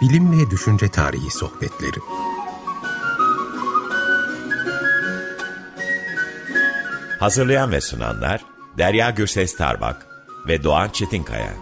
Bilim ve Düşünce Tarihi Sohbetleri Hazırlayan ve sunanlar Derya Gürses Tarbak ve Doğan Çetinkaya.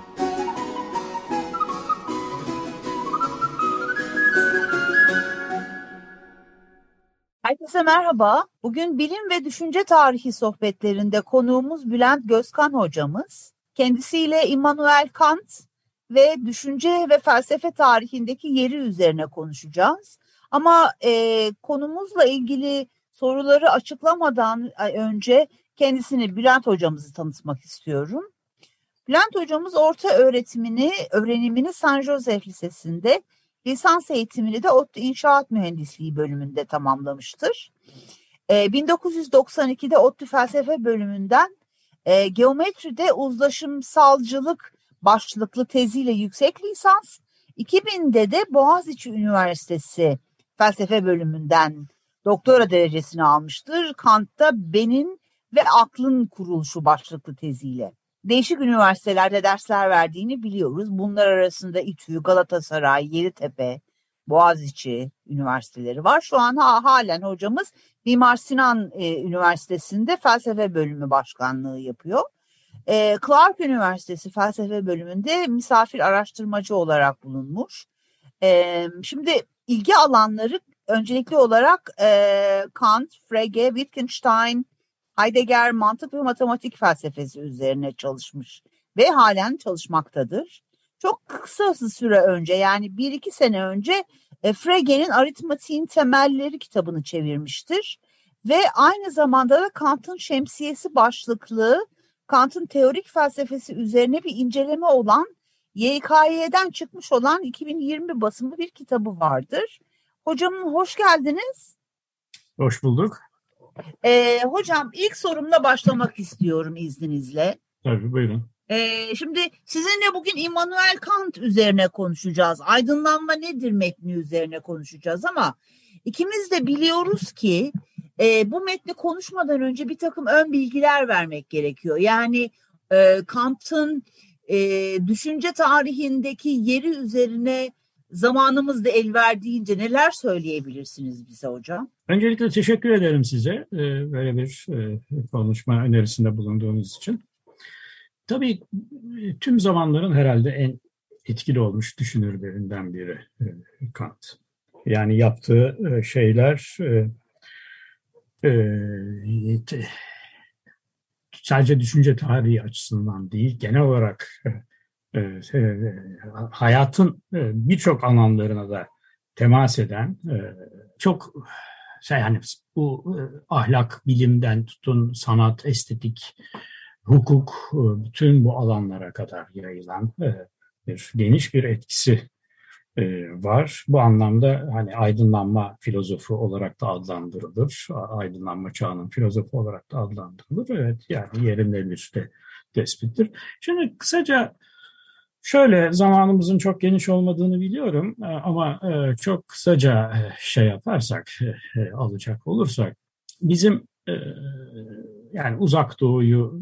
Herkese merhaba. Bugün bilim ve düşünce tarihi sohbetlerinde konuğumuz Bülent Gözkan hocamız. Kendisiyle Immanuel Kant ve düşünce ve felsefe tarihindeki yeri üzerine konuşacağız. Ama e, konumuzla ilgili soruları açıklamadan önce kendisini Bülent hocamızı tanıtmak istiyorum. Bülent hocamız orta öğretimini, öğrenimini San Josef Lisesi'nde, lisans eğitimini de ODTÜ İnşaat Mühendisliği bölümünde tamamlamıştır. E, 1992'de ODTÜ Felsefe bölümünden e, geometride uzlaşımsalcılık başlıklı teziyle yüksek lisans, 2000'de de Boğaziçi Üniversitesi felsefe bölümünden doktora derecesini almıştır. Kant'ta benin ve aklın kuruluşu başlıklı teziyle. Değişik üniversitelerde dersler verdiğini biliyoruz. Bunlar arasında İTÜ, Galatasaray, Yeditepe, Boğaziçi üniversiteleri var. Şu an ha, halen hocamız Mimar Sinan e, Üniversitesi'nde felsefe bölümü başkanlığı yapıyor. E, Clark Üniversitesi felsefe bölümünde misafir araştırmacı olarak bulunmuş. E, şimdi ilgi alanları öncelikli olarak e, Kant, Frege, Wittgenstein, Heidegger mantık ve matematik felsefesi üzerine çalışmış ve halen çalışmaktadır. Çok kısa süre önce yani bir iki sene önce e, Frege'nin Aritmatiğin Temelleri kitabını çevirmiştir. Ve aynı zamanda da Kant'ın Şemsiyesi başlıklı Kant'ın teorik felsefesi üzerine bir inceleme olan YKY'den çıkmış olan 2020 basımı bir kitabı vardır. Hocam hoş geldiniz. Hoş bulduk. Ee, hocam ilk sorumla başlamak istiyorum izninizle. Tabii buyurun. Ee, şimdi sizinle bugün Immanuel Kant üzerine konuşacağız. Aydınlanma nedir metni üzerine konuşacağız ama ikimiz de biliyoruz ki e, bu metni konuşmadan önce bir takım ön bilgiler vermek gerekiyor. Yani e, Kant'ın e, düşünce tarihindeki yeri üzerine zamanımız da el verdiğince neler söyleyebilirsiniz bize hocam? Öncelikle teşekkür ederim size böyle bir konuşma önerisinde bulunduğunuz için. Tabii tüm zamanların herhalde en etkili olmuş düşünürlerinden biri Kant. Yani yaptığı şeyler sadece düşünce tarihi açısından değil, genel olarak hayatın birçok alanlarına da temas eden çok şey yani bu ahlak, bilimden tutun sanat, estetik, hukuk bütün bu alanlara kadar yayılan bir geniş bir etkisi var. Bu anlamda hani aydınlanma filozofu olarak da adlandırılır. Aydınlanma çağının filozofu olarak da adlandırılır. Evet yani yerinde bir de tespittir. Şimdi kısaca Şöyle zamanımızın çok geniş olmadığını biliyorum e, ama e, çok kısaca e, şey yaparsak, alacak olursak bizim yani uzak doğuyu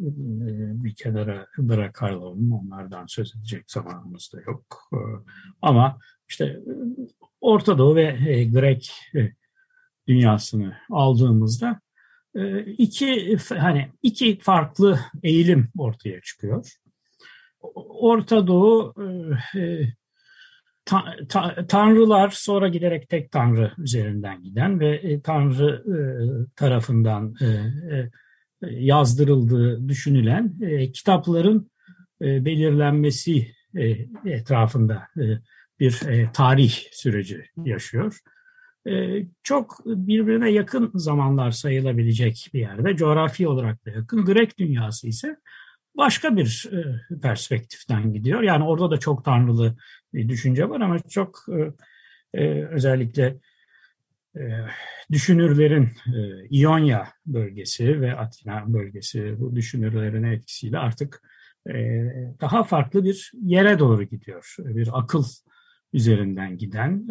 bir kenara bırakalım, onlardan söz edecek zamanımız da yok. Ama işte Orta Doğu ve Grek dünyasını aldığımızda iki hani iki farklı eğilim ortaya çıkıyor. Orta Doğu e, e, ta, ta, tanrılar sonra giderek tek tanrı üzerinden giden ve e, tanrı e, tarafından e, e, yazdırıldığı düşünülen e, kitapların e, belirlenmesi e, etrafında e, bir e, tarih süreci yaşıyor. E, çok birbirine yakın zamanlar sayılabilecek bir yerde, coğrafi olarak da yakın. Grek dünyası ise başka bir e, perspektiften gidiyor. Yani orada da çok tanrılı bir düşünce var ama çok e, e, özellikle düşünürlerin İonya bölgesi ve Atina bölgesi bu düşünürlerin etkisiyle artık daha farklı bir yere doğru gidiyor. Bir akıl üzerinden giden,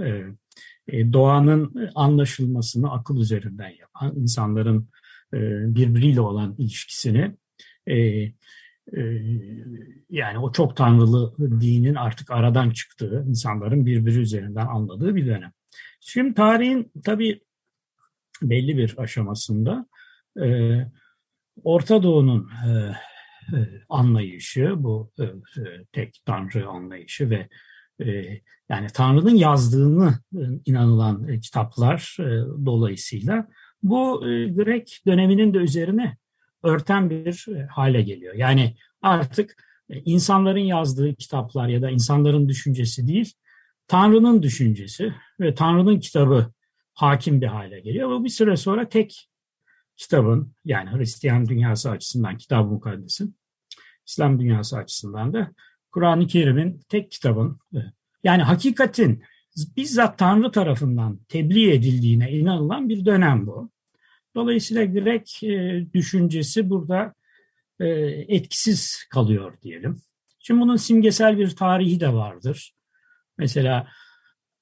doğanın anlaşılmasını akıl üzerinden yapan, insanların birbiriyle olan ilişkisini e, yani o çok tanrılı dinin artık aradan çıktığı, insanların birbiri üzerinden anladığı bir dönem. Şimdi tarihin tabii belli bir aşamasında e, Orta Doğu'nun e, e, anlayışı, bu e, e, tek tanrı anlayışı ve e, yani Tanrı'nın yazdığını e, inanılan e, kitaplar e, dolayısıyla bu Grek döneminin de üzerine örten bir hale geliyor. Yani artık insanların yazdığı kitaplar ya da insanların düşüncesi değil, Tanrı'nın düşüncesi ve Tanrı'nın kitabı hakim bir hale geliyor. Bu bir süre sonra tek kitabın yani Hristiyan dünyası açısından Kitab-ı Mukaddes'in, İslam dünyası açısından da Kur'an-ı Kerim'in tek kitabın yani hakikatin bizzat Tanrı tarafından tebliğ edildiğine inanılan bir dönem bu. Dolayısıyla Grek e, düşüncesi burada e, etkisiz kalıyor diyelim. Şimdi bunun simgesel bir tarihi de vardır. Mesela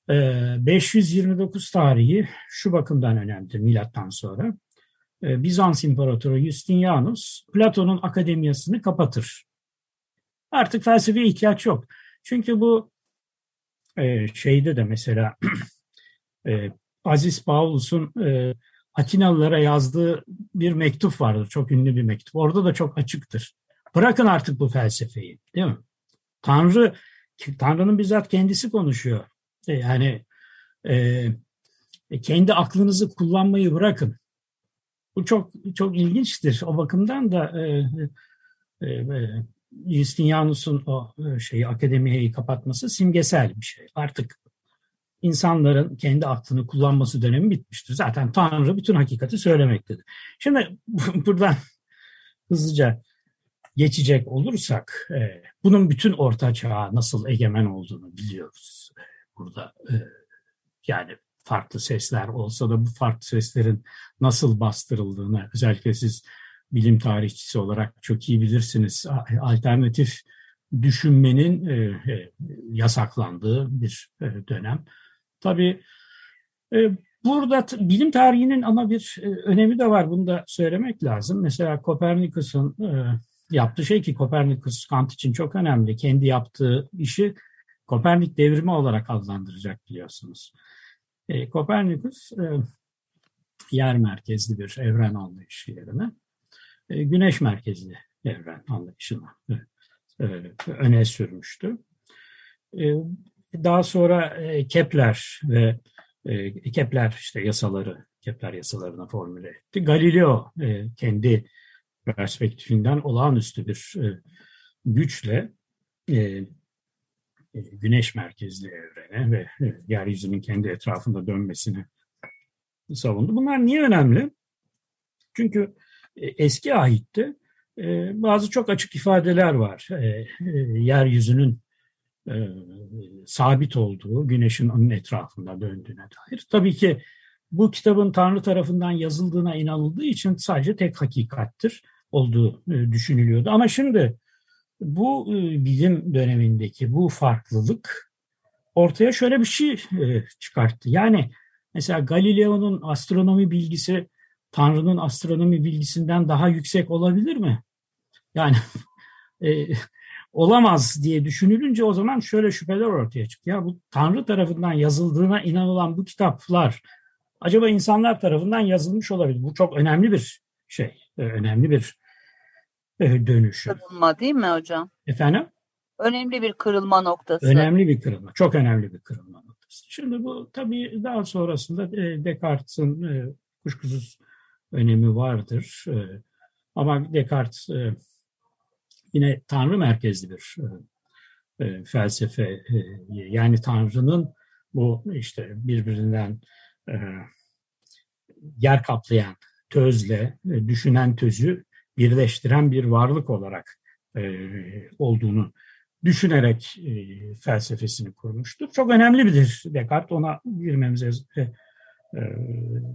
529 tarihi şu bakımdan önemlidir milattan sonra. Bizans İmparatoru Justinianus Platon'un akademiyasını kapatır. Artık felsefeye ihtiyaç yok. Çünkü bu e, şeyde de mesela e, Aziz Paulus'un e, Atinalılara yazdığı bir mektup vardır. Çok ünlü bir mektup. Orada da çok açıktır. Bırakın artık bu felsefeyi. Değil mi? Tanrı, Tanrı'nın bizzat kendisi konuşuyor. E, yani e, kendi aklınızı kullanmayı bırakın. Bu çok çok ilginçtir. O bakımdan da e, e, e Justinianus'un o e, şeyi akademiyi kapatması simgesel bir şey. Artık insanların kendi aklını kullanması dönemi bitmiştir. Zaten Tanrı bütün hakikati söylemektedir. Şimdi buradan hızlıca geçecek olursak e, bunun bütün orta çağa nasıl egemen olduğunu biliyoruz. E, burada yani farklı sesler olsa da bu farklı seslerin nasıl bastırıldığını özellikle siz bilim tarihçisi olarak çok iyi bilirsiniz. Alternatif düşünmenin e, e, yasaklandığı bir e, dönem. Tabii burada bilim tarihinin ama bir önemi de var. Bunu da söylemek lazım. Mesela Kopernikus'un yaptığı şey ki Kopernikus Kant için çok önemli. Kendi yaptığı işi Kopernik devrimi olarak adlandıracak biliyorsunuz. Kopernikus yer merkezli bir evren anlayışı yerine e, güneş merkezli evren anlayışını e, e, öne sürmüştü. Daha sonra Kepler ve Kepler işte yasaları, Kepler yasalarını formüle etti. Galileo kendi perspektifinden olağanüstü bir güçle güneş merkezli evrene ve yeryüzünün kendi etrafında dönmesini savundu. Bunlar niye önemli? Çünkü e, eski ahitte e, bazı çok açık ifadeler var. E, yeryüzünün sabit olduğu, güneşin onun etrafında döndüğüne dair. Tabii ki bu kitabın Tanrı tarafından yazıldığına inanıldığı için sadece tek hakikattir olduğu düşünülüyordu. Ama şimdi bu bilim dönemindeki bu farklılık ortaya şöyle bir şey çıkarttı. Yani mesela Galileo'nun astronomi bilgisi Tanrı'nın astronomi bilgisinden daha yüksek olabilir mi? Yani e, olamaz diye düşünülünce o zaman şöyle şüpheler ortaya çıkıyor. Ya bu Tanrı tarafından yazıldığına inanılan bu kitaplar acaba insanlar tarafından yazılmış olabilir? Bu çok önemli bir şey, e, önemli bir e, dönüşüm. Kırılma değil mi hocam? Efendim? Önemli bir kırılma noktası. Önemli bir kırılma, çok önemli bir kırılma noktası. Şimdi bu tabii daha sonrasında e, Descartes'in kuşkusuz önemi vardır. Ee, ama Descartes e, yine Tanrı merkezli bir e, e, felsefe. Yani Tanrı'nın bu işte birbirinden yer kaplayan tözle düşünen tözü birleştiren bir varlık olarak olduğunu düşünerek felsefesini kurmuştur. Çok önemli bir Descartes. Ona girmemize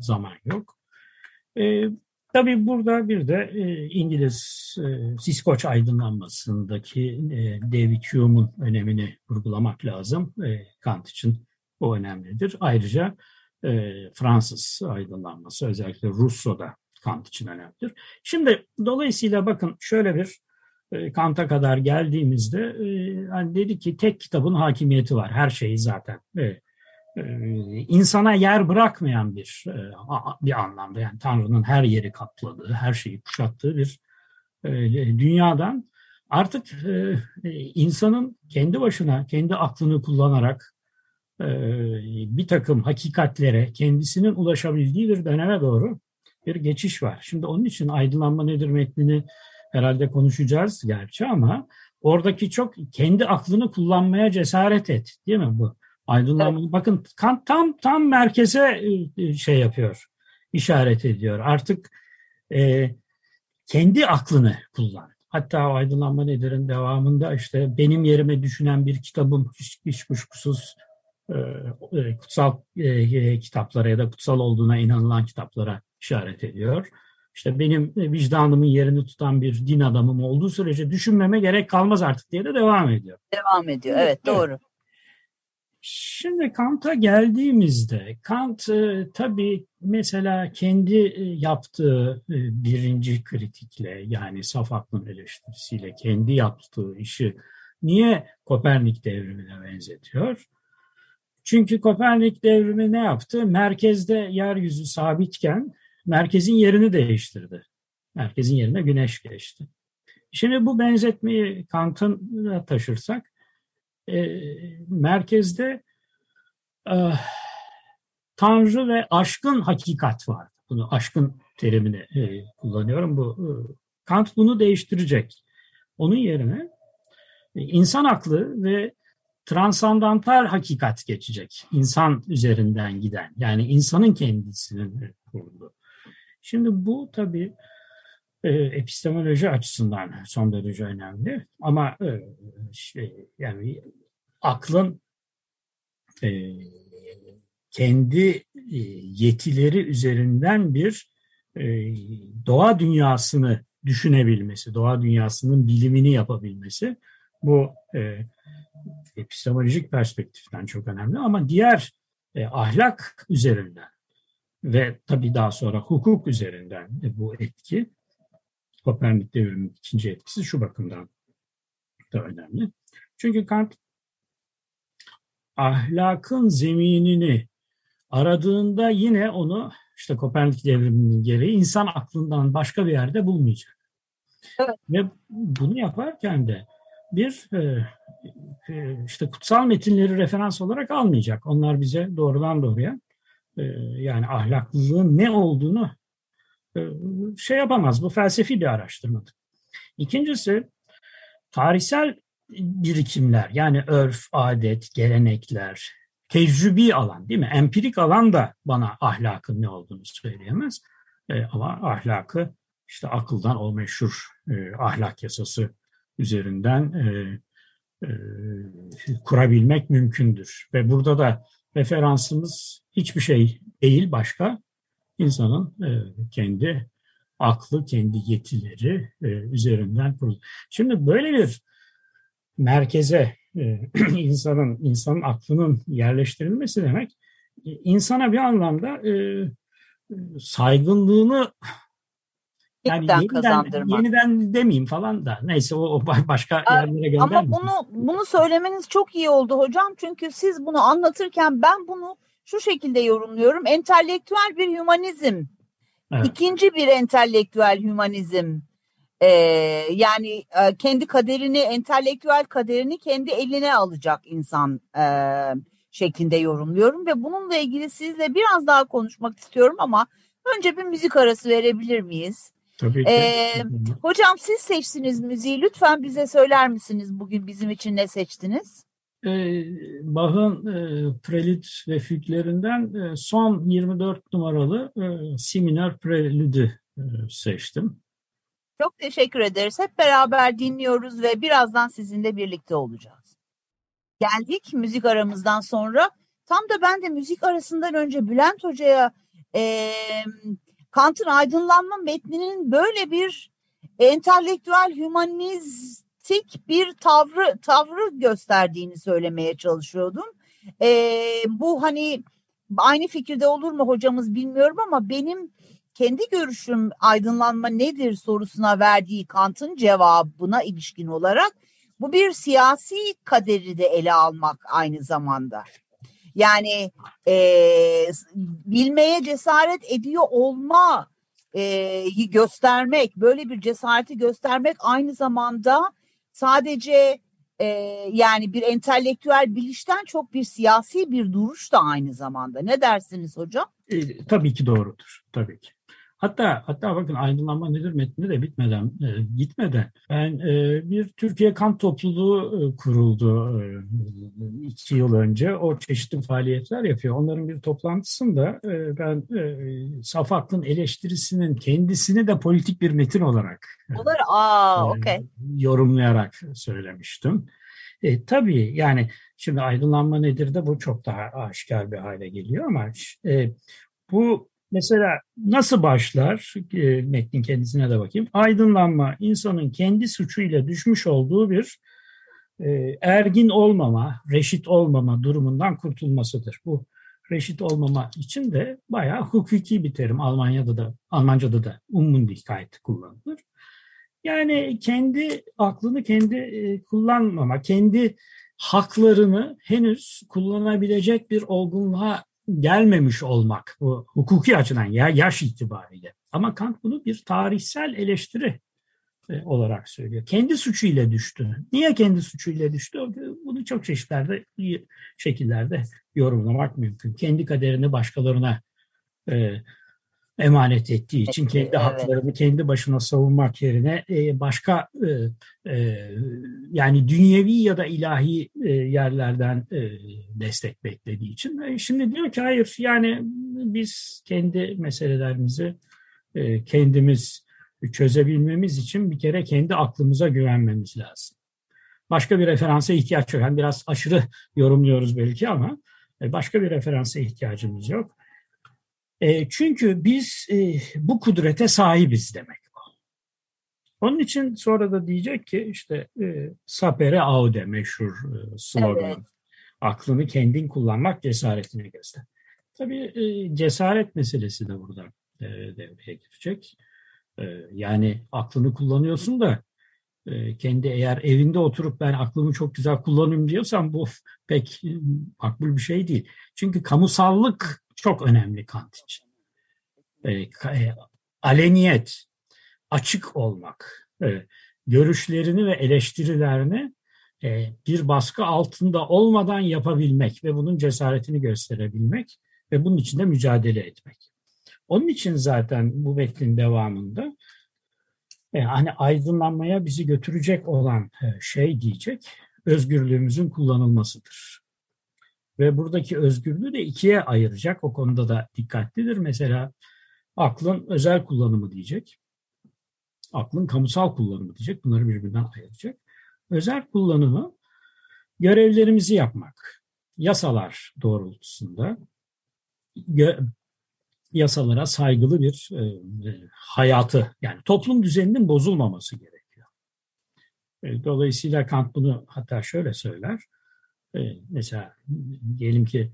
zaman yok. E, tabii burada bir de e, İngiliz e, Siskoç aydınlanmasındaki e, David Hume'un önemini vurgulamak lazım. E, Kant için o önemlidir. Ayrıca e, Fransız aydınlanması özellikle Rousseau'da Kant için önemlidir. Şimdi dolayısıyla bakın şöyle bir e, Kant'a kadar geldiğimizde e, hani dedi ki tek kitabın hakimiyeti var. Her şeyi zaten. E, insana yer bırakmayan bir bir anlamda yani Tanrı'nın her yeri kapladığı, her şeyi kuşattığı bir dünyadan artık insanın kendi başına, kendi aklını kullanarak bir takım hakikatlere kendisinin ulaşabildiği bir döneme doğru bir geçiş var. Şimdi onun için aydınlanma nedir metnini herhalde konuşacağız gerçi ama oradaki çok kendi aklını kullanmaya cesaret et değil mi bu? Aydınlanma. Evet. Bakın Kant tam tam merkeze e, şey yapıyor, işaret ediyor. Artık e, kendi aklını kullan. Hatta o aydınlanma nedir'in devamında işte benim yerime düşünen bir kitabım hiç, hiç kuşkusuz e, e kutsal e, kitaplara ya da kutsal olduğuna inanılan kitaplara işaret ediyor işte benim vicdanımın yerini tutan bir din adamım olduğu sürece düşünmeme gerek kalmaz artık diye de devam ediyor. Devam ediyor. Evet, evet. doğru. Şimdi Kant'a geldiğimizde Kant e, tabii mesela kendi e, yaptığı e, birinci kritikle yani saf aklın eleştirisiyle kendi yaptığı işi niye Kopernik devrimine benzetiyor? Çünkü Kopernik devrimi ne yaptı? Merkezde yeryüzü sabitken merkezin yerini değiştirdi. Merkezin yerine güneş geçti. Şimdi bu benzetmeyi Kant'a taşırsak e, merkezde e, Tanrı ve aşkın hakikat var. Bunu aşkın terimini e, kullanıyorum. Bu e, Kant bunu değiştirecek. Onun yerine e, insan aklı ve transandantal hakikat geçecek. İnsan üzerinden giden. Yani insanın kendisinin kurduğu. Şimdi bu tabii e, epistemoloji açısından son derece önemli. Ama e, şey, yani aklın e, kendi e, yetileri üzerinden bir e, doğa dünyasını düşünebilmesi, doğa dünyasının bilimini yapabilmesi bu e, epistemolojik perspektiften çok önemli. Ama diğer e, ahlak üzerinden ve tabii daha sonra hukuk üzerinden bu etki Kopernik devriminin ikinci etkisi şu bakımdan da önemli. Çünkü Kant ahlakın zeminini aradığında yine onu işte Kopernik devriminin gereği insan aklından başka bir yerde bulmayacak. Evet. Ve bunu yaparken de bir e, e, işte kutsal metinleri referans olarak almayacak. Onlar bize doğrudan doğruya e, yani ahlaklılığın ne olduğunu şey yapamaz. Bu felsefi bir araştırmadır. İkincisi tarihsel birikimler yani örf, adet, gelenekler, tecrübi alan değil mi? Empirik alan da bana ahlakın ne olduğunu söyleyemez. E, ama ahlakı işte akıldan o meşhur e, ahlak yasası üzerinden e, e, kurabilmek mümkündür. Ve burada da referansımız hiçbir şey değil başka. İnsanın e, kendi aklı, kendi yetileri e, üzerinden kurulu. Şimdi böyle bir merkeze e, insanın insanın aklının yerleştirilmesi demek insana bir anlamda saygınlığını yani yeniden, yeniden demeyeyim falan da neyse o, o başka yerlere göndermeyin. Ama bunu bunu söylemeniz çok iyi oldu hocam çünkü siz bunu anlatırken ben bunu şu şekilde yorumluyorum. Entelektüel bir hümanizm. Evet. İkinci bir entelektüel hümanizm. Ee, yani e, kendi kaderini, entelektüel kaderini kendi eline alacak insan e, şeklinde yorumluyorum ve bununla ilgili sizle biraz daha konuşmak istiyorum ama önce bir müzik arası verebilir miyiz? Tabii ki. Ee, hocam siz seçtiniz müziği. Lütfen bize söyler misiniz bugün bizim için ne seçtiniz? Ee, Bach'ın e, Prelude ve Füglerinden e, son 24 numaralı e, Siminer Prelüdü e, seçtim. Çok teşekkür ederiz. Hep beraber dinliyoruz ve birazdan sizinle birlikte olacağız. Geldik müzik aramızdan sonra. Tam da ben de müzik arasından önce Bülent Hoca'ya e, Kant'ın aydınlanma metninin böyle bir entelektüel hümanistik bir tavrı tavrı gösterdiğini söylemeye çalışıyordum. E, bu hani aynı fikirde olur mu hocamız bilmiyorum ama benim kendi görüşüm aydınlanma nedir sorusuna verdiği Kant'ın cevabına ilişkin olarak bu bir siyasi kaderi de ele almak aynı zamanda. Yani e, bilmeye cesaret ediyor olma e, göstermek, böyle bir cesareti göstermek aynı zamanda sadece e, yani bir entelektüel bilişten çok bir siyasi bir duruş da aynı zamanda. Ne dersiniz hocam? E, tabii ki doğrudur. Tabii ki. Hatta hatta bakın aydınlanma nedir metni de bitmeden e, gitmeden ben e, bir Türkiye Kamp Topluluğu e, kuruldu e, iki yıl önce. O çeşitli faaliyetler yapıyor. Onların bir toplantısında e, ben e, saf aklın eleştirisinin kendisini de politik bir metin olarak Olur. Aa, e, okay. yorumlayarak söylemiştim. E, tabii yani şimdi aydınlanma nedir de bu çok daha aşikar bir hale geliyor ama e, bu Mesela nasıl başlar? E, metnin kendisine de bakayım. Aydınlanma insanın kendi suçuyla düşmüş olduğu bir e, ergin olmama, reşit olmama durumundan kurtulmasıdır. Bu reşit olmama için de bayağı hukuki bir terim. Almanya'da da, Almanca'da da Unmündigkeit kullanılır. Yani kendi aklını kendi e, kullanmama, kendi haklarını henüz kullanabilecek bir olgunluğa gelmemiş olmak bu hukuki açıdan ya yaş itibariyle. Ama Kant bunu bir tarihsel eleştiri e, olarak söylüyor. Kendi suçuyla düştü. Niye kendi suçuyla düştü? Bunu çok çeşitlerde şekillerde yorumlamak mümkün. Kendi kaderini başkalarına e, emanet ettiği için kendi evet. haklarını kendi başına savunmak yerine e, başka e, e, yani dünyevi ya da ilahi yerlerden destek beklediği için. Şimdi diyor ki hayır yani biz kendi meselelerimizi kendimiz çözebilmemiz için bir kere kendi aklımıza güvenmemiz lazım. Başka bir referansa ihtiyaç yok. Yani biraz aşırı yorumluyoruz belki ama başka bir referansa ihtiyacımız yok. E, çünkü biz e, bu kudrete sahibiz demek. Onun için sonra da diyecek ki işte e, sapere aude meşhur e, slogan. Evet. Aklını kendin kullanmak cesaretini göster. Tabii e, cesaret meselesi de burada e, devreye girecek. E, yani aklını kullanıyorsun da e, kendi eğer evinde oturup ben aklımı çok güzel kullanayım diyorsan bu pek e, makbul bir şey değil. Çünkü kamusallık çok önemli Kant için. E, e, aleniyet, açık olmak, e, görüşlerini ve eleştirilerini e, bir baskı altında olmadan yapabilmek ve bunun cesaretini gösterebilmek ve bunun için de mücadele etmek. Onun için zaten bu metnin devamında e, hani aydınlanmaya bizi götürecek olan e, şey diyecek, özgürlüğümüzün kullanılmasıdır. Ve buradaki özgürlüğü de ikiye ayıracak. O konuda da dikkatlidir. Mesela aklın özel kullanımı diyecek. Aklın kamusal kullanımı diyecek. Bunları birbirinden ayıracak. Özel kullanımı görevlerimizi yapmak. Yasalar doğrultusunda yasalara saygılı bir e, e, hayatı yani toplum düzeninin bozulmaması gerekiyor. E, dolayısıyla Kant bunu hatta şöyle söyler. E, mesela diyelim ki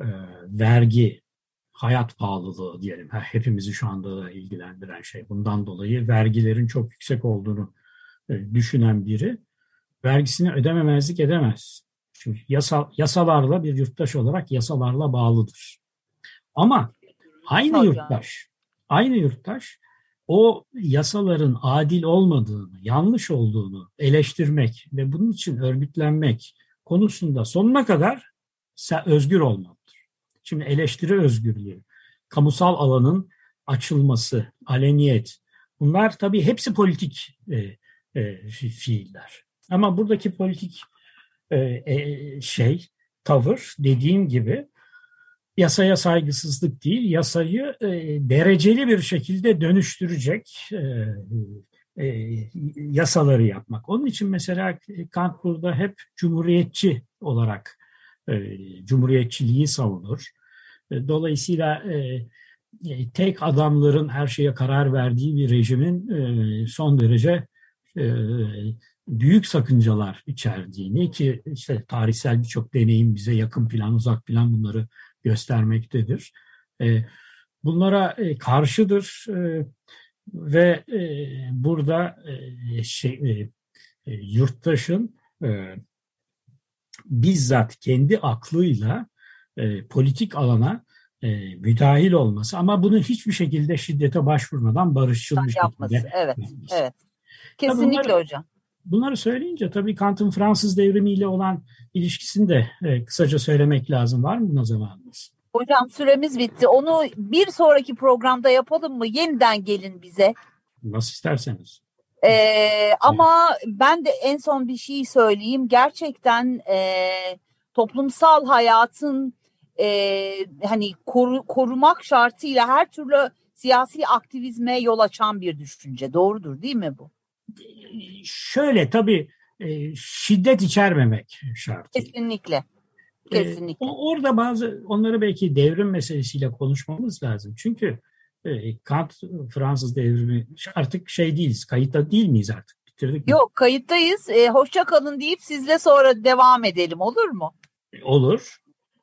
e, vergi, hayat pahalılığı diyelim. Hepimizi şu anda da ilgilendiren şey. Bundan dolayı vergilerin çok yüksek olduğunu e, düşünen biri vergisini ödememezlik edemez. Çünkü yasa, yasalarla bir yurttaş olarak yasalarla bağlıdır. Ama aynı yurttaş, aynı yurttaş o yasaların adil olmadığını, yanlış olduğunu eleştirmek ve bunun için örgütlenmek, konusunda sonuna kadar özgür olmalıdır. Şimdi eleştiri özgürlüğü, kamusal alanın açılması, aleniyet bunlar tabii hepsi politik e, e, fiiller. Ama buradaki politik e, e, şey, tavır dediğim gibi yasaya saygısızlık değil, yasayı e, dereceli bir şekilde dönüştürecek e, e, yasaları yapmak. Onun için mesela Kant burada hep cumhuriyetçi olarak e, cumhuriyetçiliği savunur. E, dolayısıyla e, e, tek adamların her şeye karar verdiği bir rejimin e, son derece e, büyük sakıncalar içerdiğini ki işte tarihsel birçok deneyim bize yakın plan, uzak plan bunları göstermektedir. E, bunlara e, karşıdır e, ve e, burada e, şey e, e, yurttaşın e, bizzat kendi aklıyla e, politik alana e, müdahil olması ama bunu hiçbir şekilde şiddete başvurmadan barışçıl bir Yapması. şekilde Evet, yapması. evet. Kesinlikle bunları- hocam. Bunları söyleyince tabii Kant'ın Fransız devrimiyle olan ilişkisini de e, kısaca söylemek lazım. Var mı buna zamanımız? Hocam süremiz bitti. Onu bir sonraki programda yapalım mı? Yeniden gelin bize. Nasıl isterseniz. Ee, ama ben de en son bir şey söyleyeyim. Gerçekten e, toplumsal hayatın e, hani koru- korumak şartıyla her türlü siyasi aktivizme yol açan bir düşünce. Doğrudur değil mi bu? Şöyle tabii e, şiddet içermemek şartı. Kesinlikle. Kesinlikle. o- orada bazı onları belki devrim meselesiyle konuşmamız lazım. Çünkü e, Kant Fransız devrimi artık şey değiliz, kayıtta değil miyiz artık? Bitirdik mi? Yok kayıttayız. Ee, hoşça kalın deyip sizle sonra devam edelim olur mu? Olur,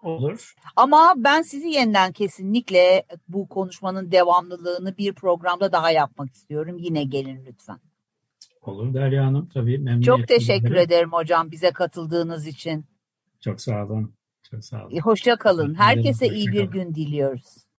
olur. Ama ben sizi yeniden kesinlikle bu konuşmanın devamlılığını bir programda daha yapmak istiyorum. Yine gelin lütfen. Olur Derya Hanım tabii memnuniyetle. Çok teşekkür ederim hocam bize katıldığınız için. Çok sağ olun. Çok sağ olun. Hoşça kalın. Herkese iyi bir gün diliyoruz.